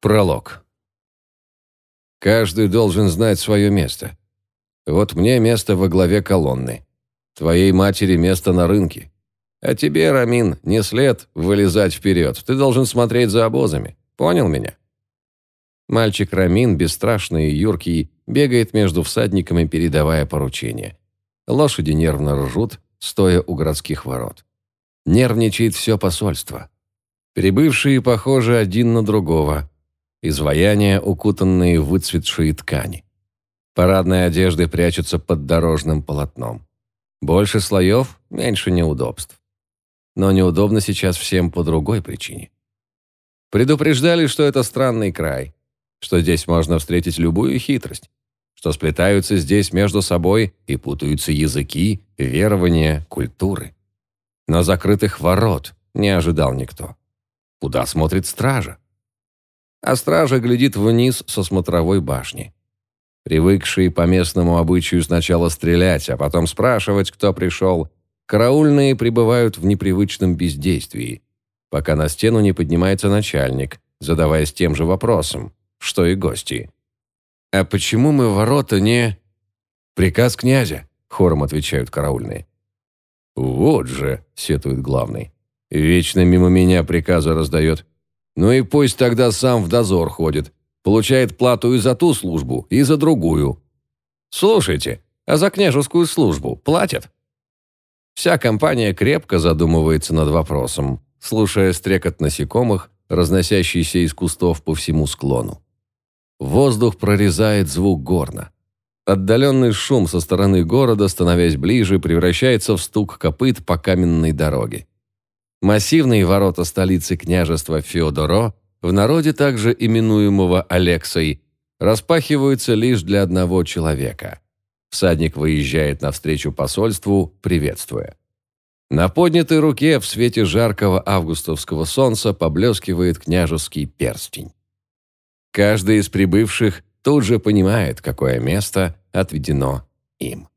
Пролог. Каждый должен знать свое место. Вот мне место во главе колонны. Твоей матери место на рынке. А тебе, Рамин, не след вылезать вперед. Ты должен смотреть за обозами. Понял меня? Мальчик Рамин, бесстрашный и юркий, бегает между всадниками, передавая поручения. Лошади нервно ржут, стоя у городских ворот. Нервничает все посольство. Прибывшие похожи один на другого – изваяния, укутанные в выцветшие ткани. Парадные одежды прячутся под дорожным полотном. Больше слоев, меньше неудобств. Но неудобно сейчас всем по другой причине. Предупреждали, что это странный край, что здесь можно встретить любую хитрость, что сплетаются здесь между собой и путаются языки, верования, культуры. Но закрытых ворот не ожидал никто. Куда смотрит стража? А стража глядит вниз со смотровой башни. Привыкшие по местному обычаю сначала стрелять, а потом спрашивать, кто пришел, караульные пребывают в непривычном бездействии, пока на стену не поднимается начальник, задаваясь тем же вопросом, что и гости. «А почему мы ворота не...» «Приказ князя», — хором отвечают караульные. «Вот же», — сетует главный, — «вечно мимо меня приказы раздает. Ну и пусть тогда сам в дозор ходит. Получает плату и за ту службу, и за другую. Слушайте, а за княжескую службу платят? Вся компания крепко задумывается над вопросом, слушая стрекот насекомых, разносящийся из кустов по всему склону. Воздух прорезает звук горна. Отдаленный шум со стороны города, становясь ближе, превращается в стук копыт по каменной дороге. Массивные ворота столицы княжества Феодоро, в народе также именуемого Алексой, распахиваются лишь для одного человека. Всадник выезжает навстречу посольству, приветствуя. На поднятой руке в свете жаркого августовского солнца поблескивает княжеский перстень. Каждый из прибывших тут же понимает, какое место отведено им.